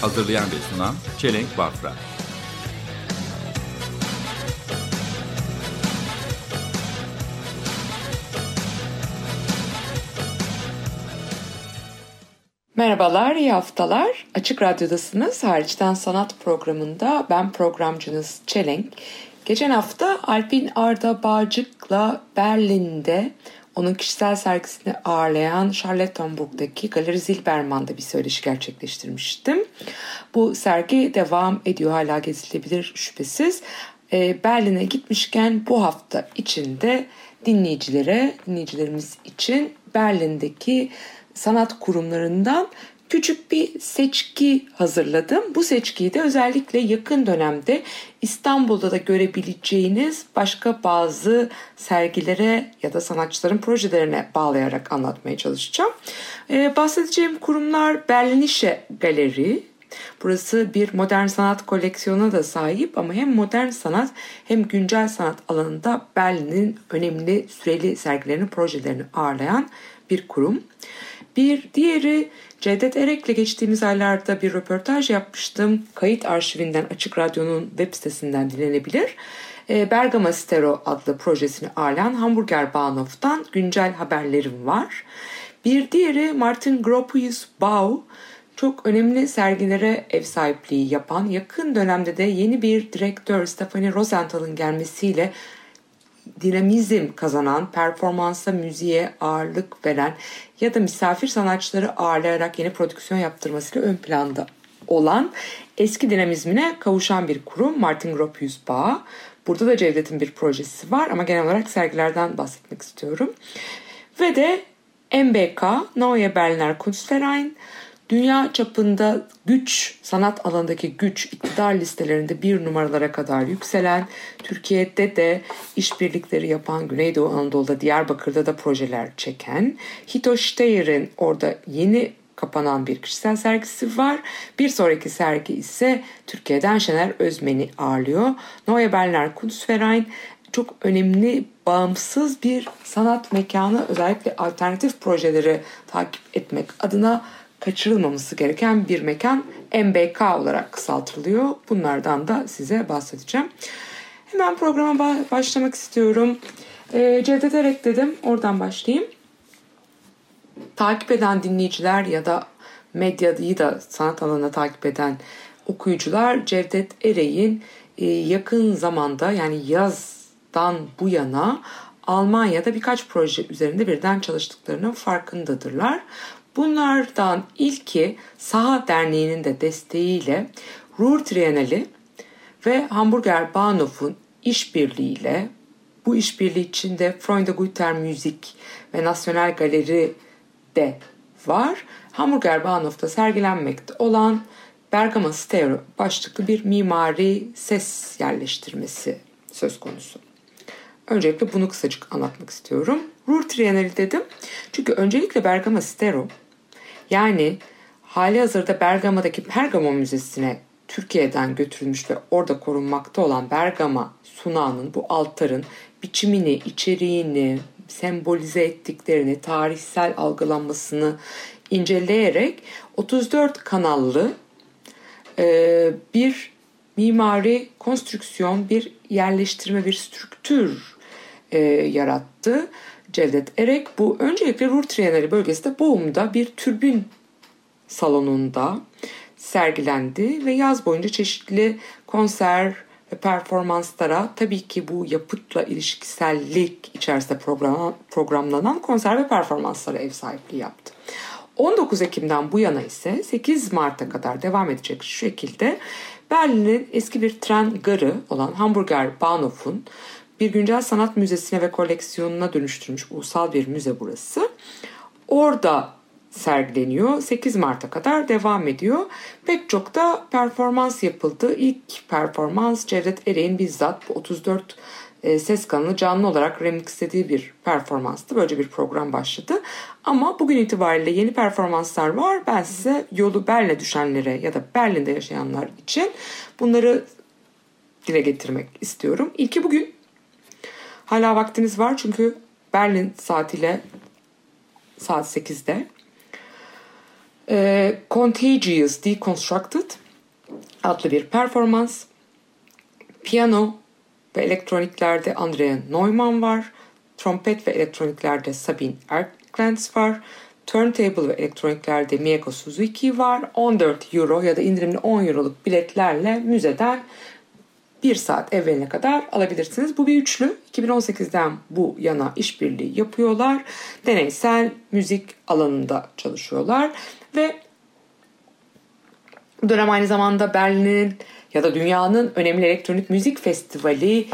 Hazırlayan ve sunan Çelenk Bafra Merhabalar, iyi haftalar. Açık Radyo'dasınız. Hariçten Sanat programında ben programcınız Çelenk. Geçen hafta Alpin Arda Bağcık'la Berlin'de onun kişisel sergisini ağırlayan Charlottenburg'daki Galeri Zilberman'da bir söyleşi gerçekleştirmiştim. Bu sergi devam ediyor hala gezilebilir şüphesiz. Ee, Berlin'e gitmişken bu hafta içinde dinleyicilere, dinleyicilerimiz için Berlin'deki sanat kurumlarından küçük bir seçki hazırladım. Bu seçkiyi de özellikle yakın dönemde İstanbul'da da görebileceğiniz başka bazı sergilere ya da sanatçıların projelerine bağlayarak anlatmaya çalışacağım. Ee, bahsedeceğim kurumlar Berlinische Galeri, Burası bir modern sanat koleksiyonuna da sahip ama hem modern sanat hem güncel sanat alanında Berlin'in önemli süreli sergilerini, projelerini ağırlayan bir kurum. Bir diğeri Cevdet Erek'le geçtiğimiz aylarda bir röportaj yapmıştım. Kayıt arşivinden Açık Radyo'nun web sitesinden dinlenebilir. Ee, Bergama Stereo adlı projesini ağırlayan Hamburger Bahnhof'tan güncel haberlerim var. Bir diğeri Martin Gropius Bau, çok önemli sergilere ev sahipliği yapan, yakın dönemde de yeni bir direktör Stephanie Rosenthal'ın gelmesiyle dinamizm kazanan, performansa, müziğe ağırlık veren ya da misafir sanatçıları ağırlayarak yeni prodüksiyon yaptırmasıyla ön planda olan eski dinamizmine kavuşan bir kurum Martin Gropius Bağ. Burada da Cevdet'in bir projesi var ama genel olarak sergilerden bahsetmek istiyorum. Ve de MBK, Neue Berliner Kunstverein, dünya çapında güç, sanat alanındaki güç, iktidar listelerinde bir numaralara kadar yükselen, Türkiye'de de işbirlikleri yapan, Güneydoğu Anadolu'da, Diyarbakır'da da projeler çeken, Hito Steyer'in orada yeni kapanan bir kişisel sergisi var. Bir sonraki sergi ise Türkiye'den Şener Özmen'i ağırlıyor. Neue Berliner Kunstverein çok önemli bağımsız bir sanat mekanı özellikle alternatif projeleri takip etmek adına kaçırılmaması gereken bir mekan MBK olarak kısaltılıyor. Bunlardan da size bahsedeceğim. Hemen programa başlamak istiyorum. E, Cevdet Erek dedim. Oradan başlayayım. Takip eden dinleyiciler ya da medyayı da sanat alanına takip eden okuyucular Cevdet Erek'in e, yakın zamanda yani yazdan bu yana Almanya'da birkaç proje üzerinde birden çalıştıklarının farkındadırlar. Bunlardan ilki Saha Derneği'nin de desteğiyle Ruhr Trienali ve Hamburger Bahnhof'un işbirliğiyle bu işbirliği içinde Freunde Guter Müzik ve National Galeri de var. Hamburger Bahnhof'ta sergilenmekte olan Bergama Stereo başlıklı bir mimari ses yerleştirmesi söz konusu. Öncelikle bunu kısacık anlatmak istiyorum. Ruhr Trienali dedim. Çünkü öncelikle Bergama Stereo yani hali hazırda Bergama'daki Pergamo Müzesi'ne Türkiye'den götürülmüş ve orada korunmakta olan Bergama sunağının bu altarın biçimini, içeriğini, sembolize ettiklerini, tarihsel algılanmasını inceleyerek 34 kanallı e, bir mimari konstrüksiyon, bir yerleştirme, bir strüktür e, yarattı. Cevdet Erek bu öncelikle Ruhr Trienali bölgesinde Boğum'da bir türbün salonunda sergilendi ve yaz boyunca çeşitli konser ve performanslara tabii ki bu yapıtla ilişkisellik içerisinde program, programlanan konser ve performanslara ev sahipliği yaptı. 19 Ekim'den bu yana ise 8 Mart'a kadar devam edecek şekilde Berlin'in eski bir tren garı olan Hamburger Bahnhof'un bir güncel sanat müzesine ve koleksiyonuna dönüştürmüş ulusal bir müze burası. Orada sergileniyor. 8 Mart'a kadar devam ediyor. Pek çok da performans yapıldı. İlk performans Cevdet Ereğin bizzat bu 34 e, ses kanını canlı olarak remixlediği bir performanstı. Böylece bir program başladı. Ama bugün itibariyle yeni performanslar var. Ben size yolu Berlin'e düşenlere ya da Berlin'de yaşayanlar için bunları dile getirmek istiyorum. İlki bugün. Hala vaktiniz var çünkü Berlin saatiyle saat 8'de. E, Contagious Deconstructed adlı bir performans. Piyano ve elektroniklerde Andrea Neumann var. Trompet ve elektroniklerde Sabine Erklens var. Turntable ve elektroniklerde Mieko Suzuki var. 14 euro ya da indirimli 10 euroluk biletlerle müzeden bir saat evveline kadar alabilirsiniz. Bu bir üçlü. 2018'den bu yana işbirliği yapıyorlar. Deneysel müzik alanında çalışıyorlar ve bu dönem aynı zamanda Berlin'in ya da dünyanın önemli elektronik müzik festivali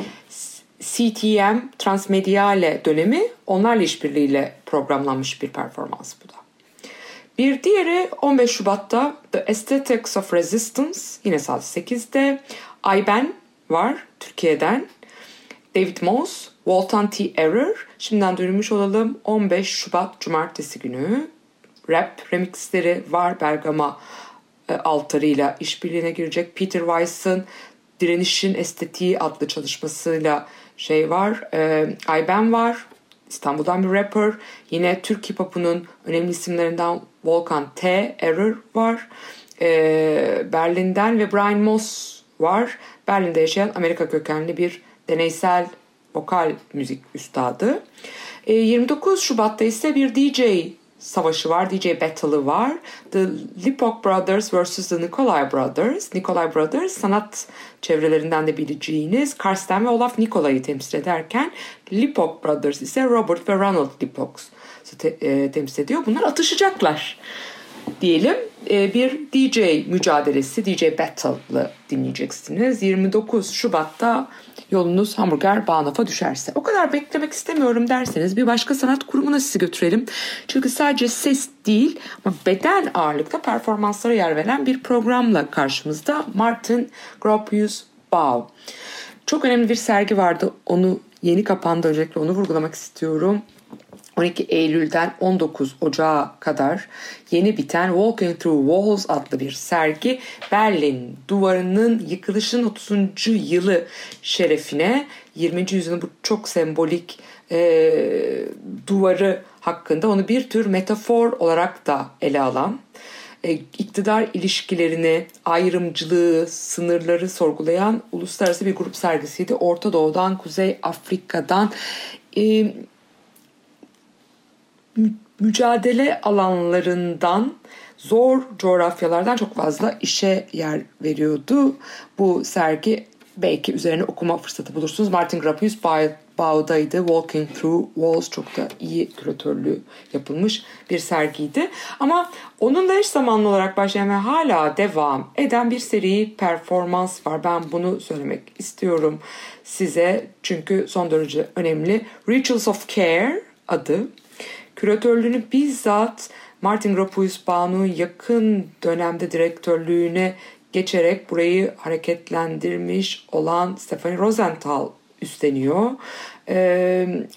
CTM Transmediale dönemi onlarla işbirliğiyle programlanmış bir performans bu da. Bir diğeri 15 Şubat'ta The Aesthetics of Resistance yine saat 8'de Ayben var Türkiye'den. David Moss, Walton T. Error. Şimdiden duyurmuş olalım 15 Şubat Cumartesi günü. Rap remixleri var Bergama e, altarıyla işbirliğine girecek. Peter Weiss'ın Direnişin Estetiği adlı çalışmasıyla şey var. E, Ayben var. İstanbul'dan bir rapper. Yine Türk hip hop'unun önemli isimlerinden Volkan T. Error var. E, Berlin'den ve Brian Moss var. Berlin'de yaşayan Amerika kökenli bir deneysel vokal müzik üstadı. E, 29 Şubat'ta ise bir DJ savaşı var. DJ Battle'ı var. The Lipok Brothers vs. The Nikolai Brothers. Nikolai Brothers sanat çevrelerinden de bileceğiniz Karsten ve Olaf Nikolai'yi temsil ederken Lipok Brothers ise Robert ve Ronald Lipok te, e, temsil ediyor. Bunlar atışacaklar diyelim. E, bir DJ mücadelesi, DJ Battle'lı dinleyeceksiniz. 29 Şubat'ta yolunuz Hamburger Bahnhof'a düşerse. O kadar beklemek istemiyorum derseniz bir başka sanat kurumuna sizi götürelim. Çünkü sadece ses değil ama beden ağırlıkta performanslara yer veren bir programla karşımızda Martin Gropius Bau. Çok önemli bir sergi vardı. Onu yeni kapandı. Öncelikle onu vurgulamak istiyorum. 12 Eylül'den 19 Ocağı kadar yeni biten Walking Through Walls adlı bir sergi Berlin duvarının yıkılışın 30. yılı şerefine 20. yüzyılın bu çok sembolik e, duvarı hakkında onu bir tür metafor olarak da ele alan e, iktidar ilişkilerini, ayrımcılığı, sınırları sorgulayan uluslararası bir grup sergisiydi. Orta Doğu'dan, Kuzey Afrika'dan e, mücadele alanlarından zor coğrafyalardan çok fazla işe yer veriyordu. Bu sergi belki üzerine okuma fırsatı bulursunuz. Martin Gropius Bau'daydı. Walking Through Walls çok da iyi küratörlüğü yapılmış bir sergiydi. Ama onun da eş zamanlı olarak başlayan ve hala devam eden bir seri performans var. Ben bunu söylemek istiyorum size. Çünkü son derece önemli. Rituals of Care adı. Küratörlüğünü bizzat Martin Gropius Bau'nun yakın dönemde direktörlüğüne geçerek burayı hareketlendirmiş olan Stephanie Rosenthal üstleniyor.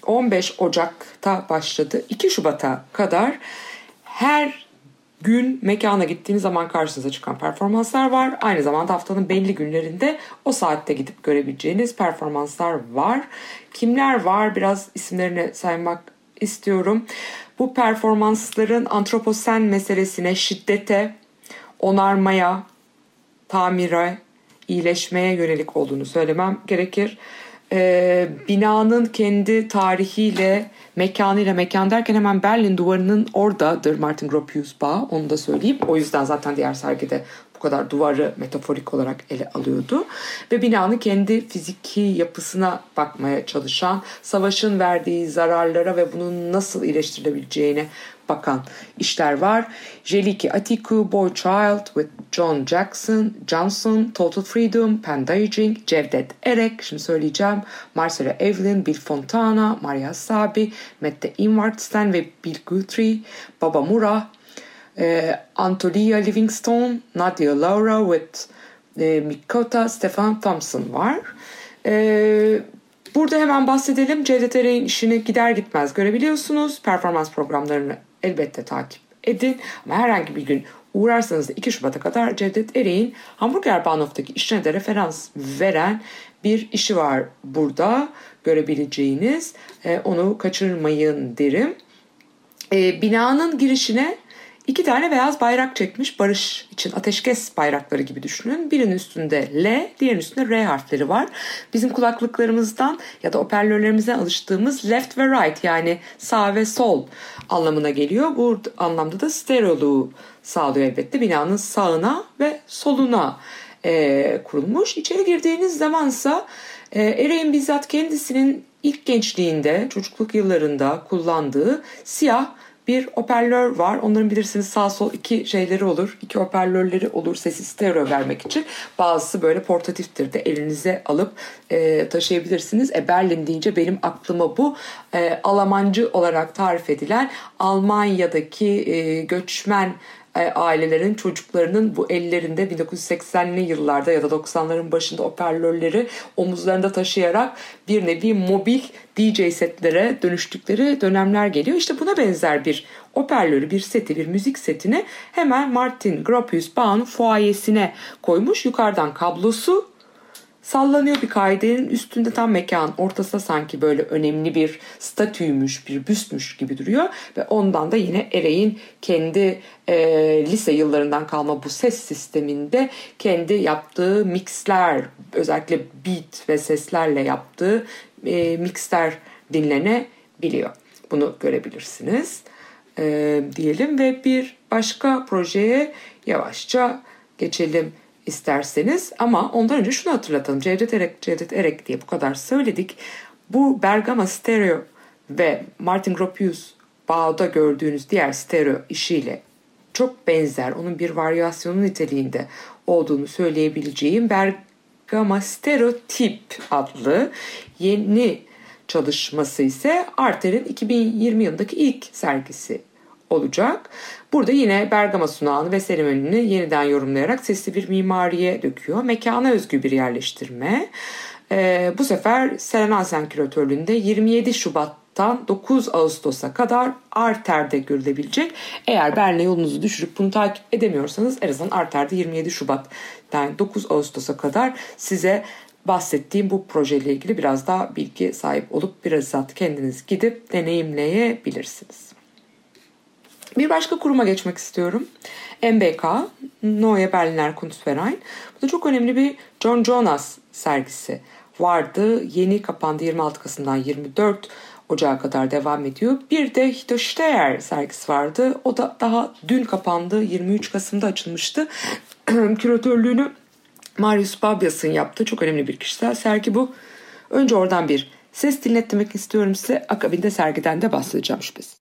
15 Ocak'ta başladı. 2 Şubat'a kadar her gün mekana gittiğiniz zaman karşınıza çıkan performanslar var. Aynı zamanda haftanın belli günlerinde o saatte gidip görebileceğiniz performanslar var. Kimler var biraz isimlerini saymak istiyorum. Bu performansların antroposen meselesine, şiddete, onarmaya, tamire, iyileşmeye yönelik olduğunu söylemem gerekir. Ee, binanın kendi tarihiyle, mekanıyla, mekan derken hemen Berlin duvarının oradadır Martin Gropius Bağ, onu da söyleyeyim. O yüzden zaten diğer sergide bu kadar duvarı metaforik olarak ele alıyordu. Ve binanın kendi fiziki yapısına bakmaya çalışan, savaşın verdiği zararlara ve bunun nasıl iyileştirilebileceğine bakan işler var. Jeliki Atiku, Boy Child with John Jackson, Johnson, Total Freedom, Pandaging, Cevdet Erek, şimdi söyleyeceğim, Marcelo Evelyn, Bill Fontana, Maria Sabi, Mette Inwartsten ve Bill Guthrie, Baba Mura, e, Antolia Livingstone, Nadia Laura with e, Mikota Stefan Thompson var. E, burada hemen bahsedelim. Cevdet Eray'in işini gider gitmez görebiliyorsunuz. Performans programlarını elbette takip edin. Ama herhangi bir gün uğrarsanız da 2 Şubat'a kadar Cevdet Eray'in Hamburger Bahnhof'taki işine de referans veren bir işi var burada görebileceğiniz. E, onu kaçırmayın derim. E, binanın girişine iki tane beyaz bayrak çekmiş barış için ateşkes bayrakları gibi düşünün. Birinin üstünde L, diğerinin üstünde R harfleri var. Bizim kulaklıklarımızdan ya da hoparlörlerimizden alıştığımız left ve right yani sağ ve sol anlamına geliyor. Bu anlamda da stereoluğu sağlıyor elbette binanın sağına ve soluna e, kurulmuş. İçeri girdiğiniz zamansa e, Eray'in bizzat kendisinin ilk gençliğinde, çocukluk yıllarında kullandığı siyah bir hoparlör var. Onların bilirsiniz sağ sol iki şeyleri olur. iki hoparlörleri olur sesi stereo vermek için. Bazısı böyle portatiftir de elinize alıp e, taşıyabilirsiniz. E, Berlin deyince benim aklıma bu e, Almancı olarak tarif edilen Almanya'daki e, göçmen ailelerin çocuklarının bu ellerinde 1980'li yıllarda ya da 90'ların başında hoparlörleri omuzlarında taşıyarak bir nevi mobil DJ setlere dönüştükleri dönemler geliyor. İşte buna benzer bir hoparlörü, bir seti, bir müzik setini hemen Martin Gropius Bach'ın fuayesine koymuş. Yukarıdan kablosu sallanıyor bir kaidenin üstünde tam mekan ortasında sanki böyle önemli bir statüymüş bir büstmüş gibi duruyor. Ve ondan da yine Eray'in kendi e, lise yıllarından kalma bu ses sisteminde kendi yaptığı mixler özellikle beat ve seslerle yaptığı e, mixler dinlenebiliyor. Bunu görebilirsiniz. E, diyelim ve bir başka projeye yavaşça geçelim isterseniz ama ondan önce şunu hatırlatalım. Cevdet Erek, Cevdet Erek diye bu kadar söyledik. Bu Bergama Stereo ve Martin Gropius Bağ'da gördüğünüz diğer stereo işiyle çok benzer, onun bir varyasyonu niteliğinde olduğunu söyleyebileceğim Bergama Stereotip adlı yeni çalışması ise Arter'in 2020 yılındaki ilk sergisi olacak. Burada yine Bergama sunağını ve seremonini yeniden yorumlayarak sesli bir mimariye döküyor. Mekana özgü bir yerleştirme. Ee, bu sefer Seren Alsen küratörlüğünde 27 Şubat'tan 9 Ağustos'a kadar Arter'de görülebilecek. Eğer Berlin'e yolunuzu düşürüp bunu takip edemiyorsanız en azından Arter'de 27 Şubat'tan 9 Ağustos'a kadar size bahsettiğim bu projeyle ilgili biraz daha bilgi sahip olup biraz kendiniz gidip deneyimleyebilirsiniz. Bir başka kuruma geçmek istiyorum. MBK, Neue Berliner Kunstverein. Bu da çok önemli bir John Jonas sergisi vardı. Yeni kapandı 26 Kasım'dan 24 Ocağı kadar devam ediyor. Bir de Hito Steyer sergisi vardı. O da daha dün kapandı. 23 Kasım'da açılmıştı. Küratörlüğünü Marius Babias'ın yaptığı çok önemli bir kişisel sergi bu. Önce oradan bir ses dinletmek istiyorum size. Akabinde sergiden de bahsedeceğim şüphesiz.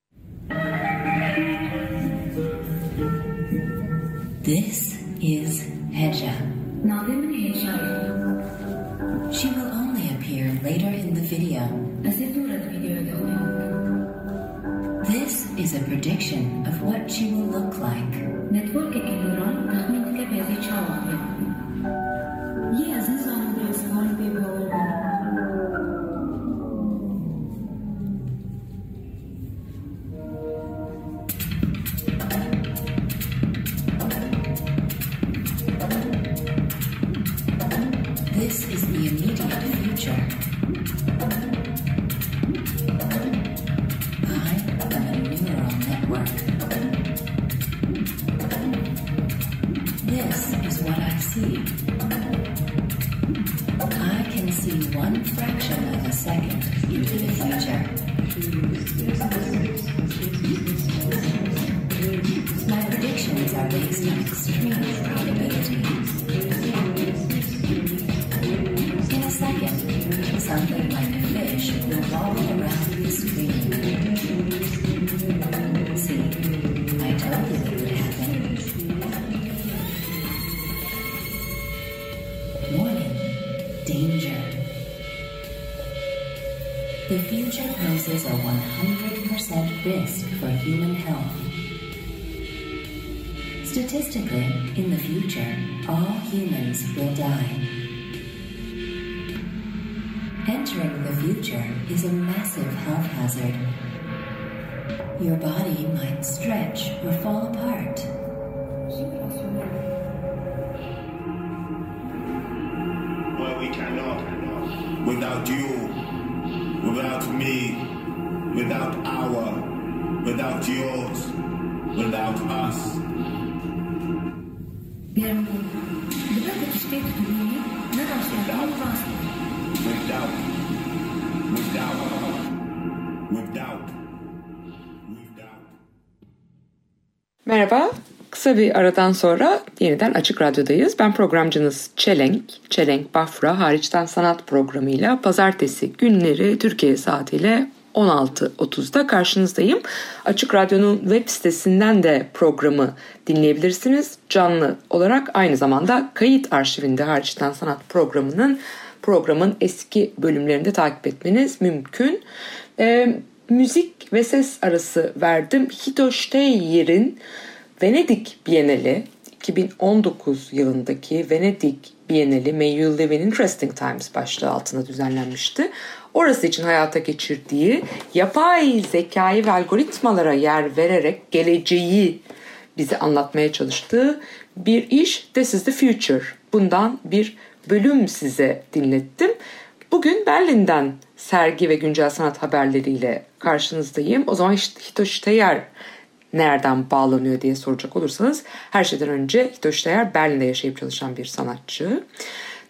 This is Hedja. Navimin heyecanı. She will only appear later in the video. Aziz Uğradı videoda This is a prediction of what she will look like. One fraction of a second into the future. My predictions are based on extreme probability. 100% risk for human health. Statistically, in the future, all humans will die. Entering the future is a massive health hazard. Your body might stretch or fall apart. Where we cannot, without you, without me, without our, without yours, without us. Without, without, without, without. Merhaba. Kısa bir aradan sonra yeniden Açık Radyo'dayız. Ben programcınız Çelenk. Çelenk Bafra hariçten sanat programıyla pazartesi günleri Türkiye saatiyle 16.30'da karşınızdayım. Açık Radyo'nun web sitesinden de programı dinleyebilirsiniz. Canlı olarak aynı zamanda kayıt arşivinde hariçten sanat programının programın eski bölümlerinde takip etmeniz mümkün. Ee, müzik ve ses arası verdim. Hito Steyer'in Venedik Bienali 2019 yılındaki Venedik Bienali May You Live in Interesting Times başlığı altında düzenlenmişti. Orası için hayata geçirdiği yapay zekayı ve algoritmalara yer vererek geleceği bize anlatmaya çalıştığı bir iş This is the Future. Bundan bir bölüm size dinlettim. Bugün Berlin'den sergi ve güncel sanat haberleriyle karşınızdayım. O zaman Hitoshi Steyer nereden bağlanıyor diye soracak olursanız her şeyden önce Hitoshi Steyer Berlin'de yaşayıp çalışan bir sanatçı.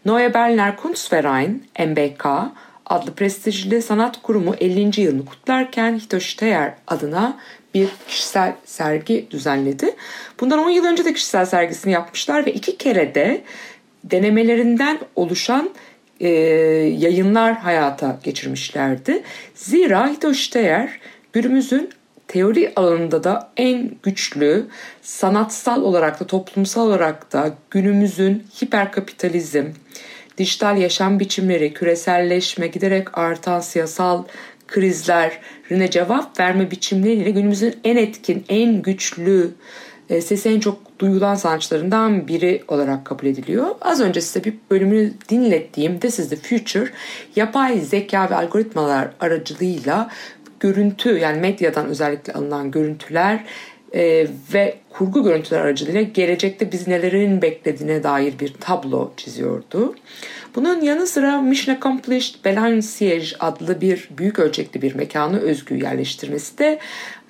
Neue Berliner Kunstverein MBK adlı prestijli sanat kurumu 50. yılını kutlarken Hitoshi Steyer adına bir kişisel sergi düzenledi. Bundan 10 yıl önce de kişisel sergisini yapmışlar ve iki kere de denemelerinden oluşan e, yayınlar hayata geçirmişlerdi. Zira Hitoshi Steyer günümüzün teori alanında da en güçlü, sanatsal olarak da toplumsal olarak da günümüzün hiperkapitalizm, dijital yaşam biçimleri, küreselleşme, giderek artan siyasal krizlerine cevap verme biçimleriyle günümüzün en etkin, en güçlü, e, sesi en çok duyulan sanatçılarından biri olarak kabul ediliyor. Az önce size bir bölümünü dinlettiğim This is the Future, yapay zeka ve algoritmalar aracılığıyla görüntü yani medyadan özellikle alınan görüntüler e, ve kurgu görüntüler aracılığıyla gelecekte biz nelerin beklediğine dair bir tablo çiziyordu. Bunun yanı sıra Mission Accomplished Belen Siege adlı bir büyük ölçekli bir mekanı özgü yerleştirmesi de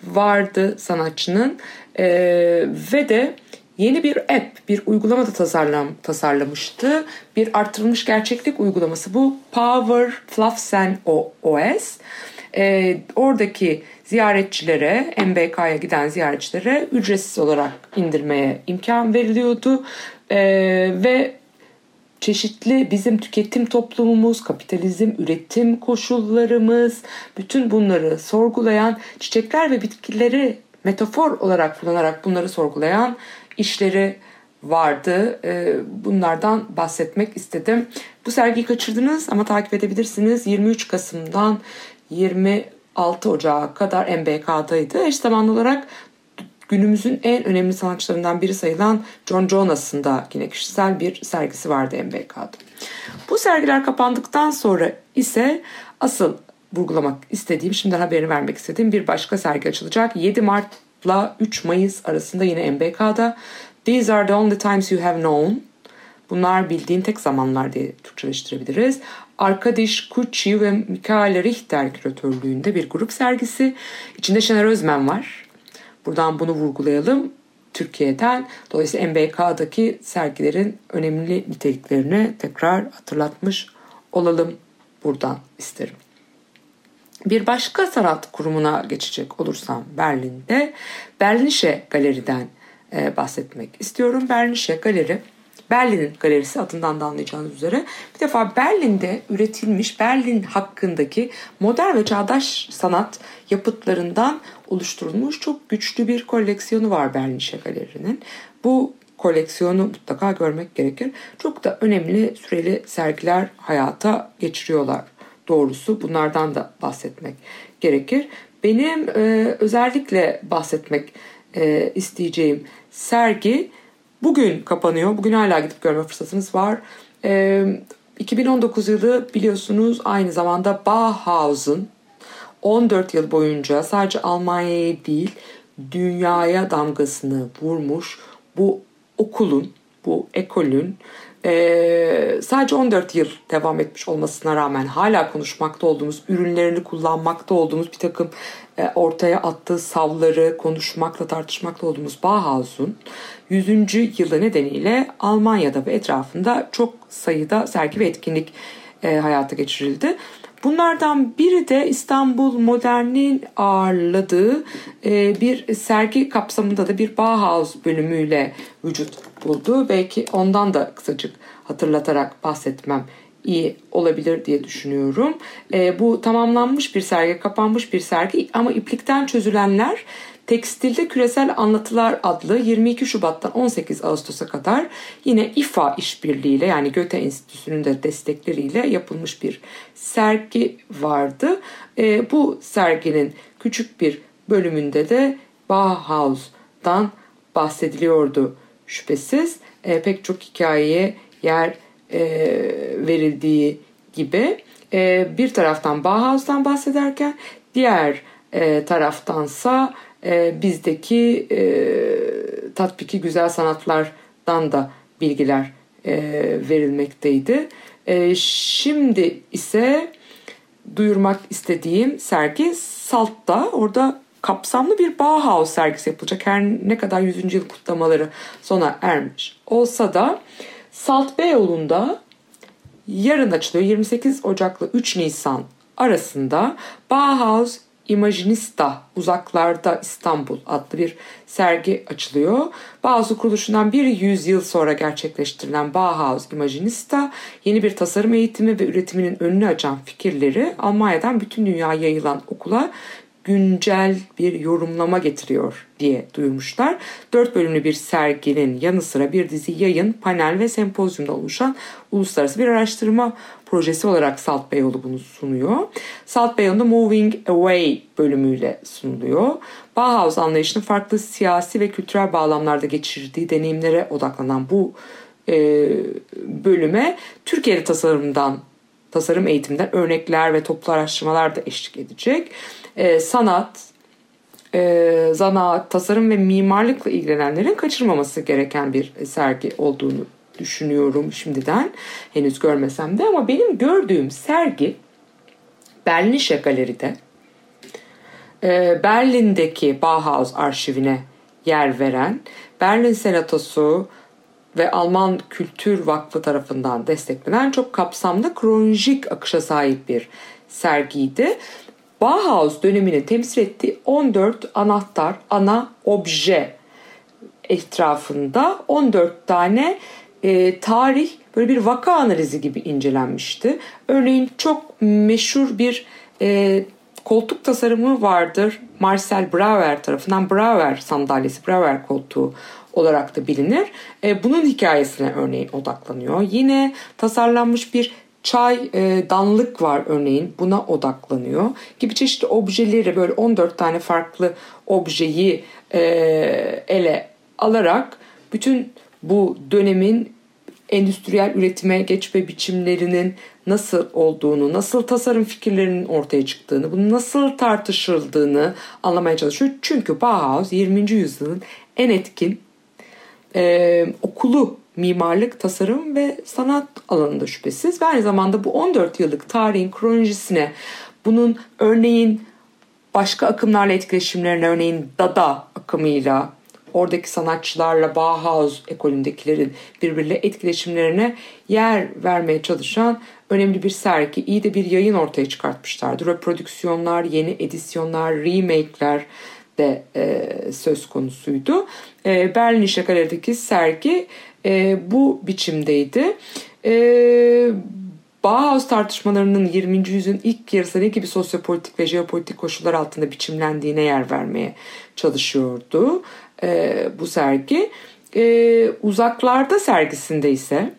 vardı sanatçının e, ve de yeni bir app, bir uygulama da tasarlam, tasarlamıştı. Bir artırılmış gerçeklik uygulaması bu Power Fluffsen OS. E, oradaki ziyaretçilere, MBK'ya giden ziyaretçilere ücretsiz olarak indirmeye imkan veriliyordu. E, ve çeşitli bizim tüketim toplumumuz, kapitalizm, üretim koşullarımız, bütün bunları sorgulayan çiçekler ve bitkileri metafor olarak kullanarak bunları sorgulayan işleri vardı. Ee, Bunlardan bahsetmek istedim. Bu sergiyi kaçırdınız ama takip edebilirsiniz. 23 Kasım'dan 26 Ocağı kadar MBK'daydı. Eş zamanlı olarak günümüzün en önemli sanatçılarından biri sayılan John Jonas'ın da yine kişisel bir sergisi vardı MBK'da. Bu sergiler kapandıktan sonra ise asıl vurgulamak istediğim, şimdiden haberini vermek istediğim bir başka sergi açılacak. 7 Mart'la 3 Mayıs arasında yine MBK'da These are the only times you have known. Bunlar bildiğin tek zamanlar diye Türkçeleştirebiliriz. Arkadiş Kucci ve Mikael Richter küratörlüğünde bir grup sergisi. İçinde Şener Özmen var. Buradan bunu vurgulayalım. Türkiye'den. Dolayısıyla MBK'daki sergilerin önemli niteliklerini tekrar hatırlatmış olalım buradan isterim. Bir başka sanat kurumuna geçecek olursam Berlin'de Berlinşe Galeri'den e, bahsetmek istiyorum. Berlinşe Galeri Berlin'in galerisi adından da anlayacağınız üzere. Bir defa Berlin'de üretilmiş Berlin hakkındaki modern ve çağdaş sanat yapıtlarından oluşturulmuş çok güçlü bir koleksiyonu var Berlinşe Galeri'nin. Bu koleksiyonu mutlaka görmek gerekir. Çok da önemli süreli sergiler hayata geçiriyorlar doğrusu. Bunlardan da bahsetmek gerekir. Benim e, özellikle bahsetmek e, isteyeceğim sergi bugün kapanıyor. Bugün hala gidip görme fırsatınız var. E, 2019 yılı biliyorsunuz aynı zamanda Bauhaus'un 14 yıl boyunca sadece Almanya'ya değil dünyaya damgasını vurmuş bu okulun, bu ekolün e, sadece 14 yıl devam etmiş olmasına rağmen hala konuşmakta olduğumuz, ürünlerini kullanmakta olduğumuz bir takım e, ortaya attığı savları konuşmakla tartışmakta olduğumuz Bauhaus'un 100. yılı nedeniyle Almanya'da ve etrafında çok sayıda sergi ve etkinlik e, hayata geçirildi. Bunlardan biri de İstanbul Modern'in ağırladığı e, bir sergi kapsamında da bir Bauhaus bölümüyle vücut buldu. Belki ondan da kısacık hatırlatarak bahsetmem iyi olabilir diye düşünüyorum. E, bu tamamlanmış bir sergi, kapanmış bir sergi ama iplikten çözülenler Tekstilde Küresel Anlatılar adlı 22 Şubat'tan 18 Ağustos'a kadar yine İFA işbirliğiyle yani Göte Enstitüsü'nün de destekleriyle yapılmış bir sergi vardı. E, bu serginin küçük bir bölümünde de Bauhaus'dan bahsediliyordu şüphesiz. E, pek çok hikayeye yer e, verildiği gibi e, bir taraftan Bauhaus'tan bahsederken diğer e, taraftansa e, bizdeki e, tatbiki güzel sanatlardan da bilgiler e, verilmekteydi. E, şimdi ise duyurmak istediğim sergi Salt'ta. Orada kapsamlı bir Bauhaus sergisi yapılacak. Her ne kadar 100. yıl kutlamaları sona ermiş olsa da Salt Beyoğlu'nda yarın açılıyor. 28 Ocak'la 3 Nisan arasında Bauhaus Imaginista Uzaklarda İstanbul adlı bir sergi açılıyor. Bazı kuruluşundan bir yüzyıl sonra gerçekleştirilen Bauhaus Imaginista yeni bir tasarım eğitimi ve üretiminin önünü açan fikirleri Almanya'dan bütün dünyaya yayılan okula güncel bir yorumlama getiriyor diye duyurmuşlar. Dört bölümlü bir serginin yanı sıra bir dizi yayın, panel ve sempozyumda oluşan uluslararası bir araştırma projesi olarak Salt Beyoğlu bunu sunuyor. Salt Beyoğlu'nda Moving Away bölümüyle sunuluyor. Bauhaus anlayışının farklı siyasi ve kültürel bağlamlarda geçirdiği deneyimlere odaklanan bu e, bölüme Türkiye'de tasarımdan tasarım eğitiminden örnekler ve toplu araştırmalar da eşlik edecek. E, sanat, e, zanaat, tasarım ve mimarlıkla ilgilenenlerin kaçırmaması gereken bir sergi olduğunu düşünüyorum şimdiden. Henüz görmesem de ama benim gördüğüm sergi Berlin'e Galeri'de e, Berlin'deki Bauhaus arşivine yer veren Berlin Senatosu ve Alman Kültür Vakfı tarafından desteklenen çok kapsamlı kronolojik akışa sahip bir sergiydi. Bauhaus dönemini temsil ettiği 14 anahtar, ana obje etrafında 14 tane e, tarih böyle bir vaka analizi gibi incelenmişti. Örneğin çok meşhur bir e, koltuk tasarımı vardır. Marcel Brauer tarafından Brauer sandalyesi, Brauer koltuğu olarak da bilinir. E, bunun hikayesine örneğin odaklanıyor. Yine tasarlanmış bir çay e, danlık var örneğin buna odaklanıyor gibi çeşitli objeleri böyle 14 tane farklı objeyi e, ele alarak bütün bu dönemin endüstriyel üretime geçme biçimlerinin nasıl olduğunu, nasıl tasarım fikirlerinin ortaya çıktığını, bunun nasıl tartışıldığını anlamaya çalışıyor. Çünkü Bauhaus 20. yüzyılın en etkin e, okulu mimarlık, tasarım ve sanat alanında şüphesiz ve aynı zamanda bu 14 yıllık tarihin kronolojisine bunun örneğin başka akımlarla etkileşimlerine örneğin Dada akımıyla oradaki sanatçılarla Bauhaus ekolündekilerin birbiriyle etkileşimlerine yer vermeye çalışan önemli bir sergi, iyi de bir yayın ortaya çıkartmışlardı. Reprodüksiyonlar, yeni edisyonlar, remake'ler de e, söz konusuydu. E, Berlin İşe sergi e, bu biçimdeydi. E, Bauhaus tartışmalarının 20. yüzyılın ilk yarısında ne gibi sosyopolitik ve jeopolitik koşullar altında biçimlendiğine yer vermeye çalışıyordu e, bu sergi. E, uzaklarda sergisinde ise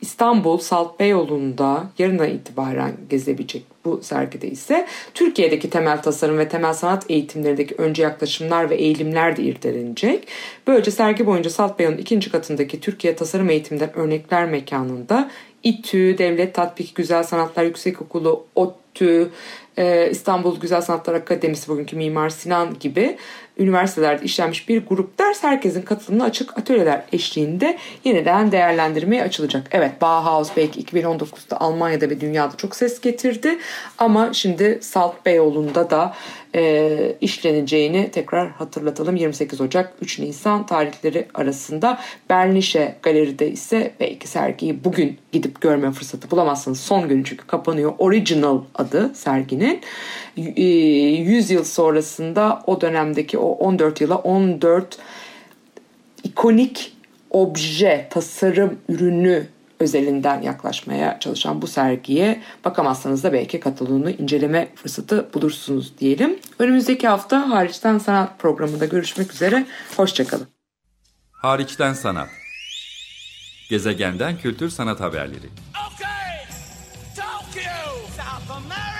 İstanbul Salt Beyoğlu'nda yarından itibaren gezebilecek bu sergide ise Türkiye'deki temel tasarım ve temel sanat eğitimlerindeki önce yaklaşımlar ve eğilimler de irdelenecek. Böylece sergi boyunca Salt Beyoğlu'nun ikinci katındaki Türkiye Tasarım Eğitiminden Örnekler Mekanı'nda İTÜ, Devlet Tatbik Güzel Sanatlar Yüksekokulu, ODTÜ, e, İstanbul Güzel Sanatlar Akademisi, bugünkü Mimar Sinan gibi üniversitelerde işlenmiş bir grup ders herkesin katılımına açık atölyeler eşliğinde yeniden değerlendirmeye açılacak. Evet Bauhaus belki 2019'da Almanya'da ve dünyada çok ses getirdi ama şimdi Salt Beyoğlu'nda da e, işleneceğini tekrar hatırlatalım. 28 Ocak 3 Nisan tarihleri arasında Bernişe Galeri'de ise belki sergiyi bugün gidip görme fırsatı bulamazsınız. Son günü çünkü kapanıyor. Original adı serginin. 100 yıl sonrasında o dönemdeki o 14 yıla 14 ikonik obje, tasarım ürünü özelinden yaklaşmaya çalışan bu sergiye bakamazsanız da belki kataloğunu inceleme fırsatı bulursunuz diyelim. Önümüzdeki hafta hariçten sanat programında görüşmek üzere. Hoşçakalın. Hariçten sanat. Gezegenden kültür sanat haberleri. Okay, Tokyo, South America,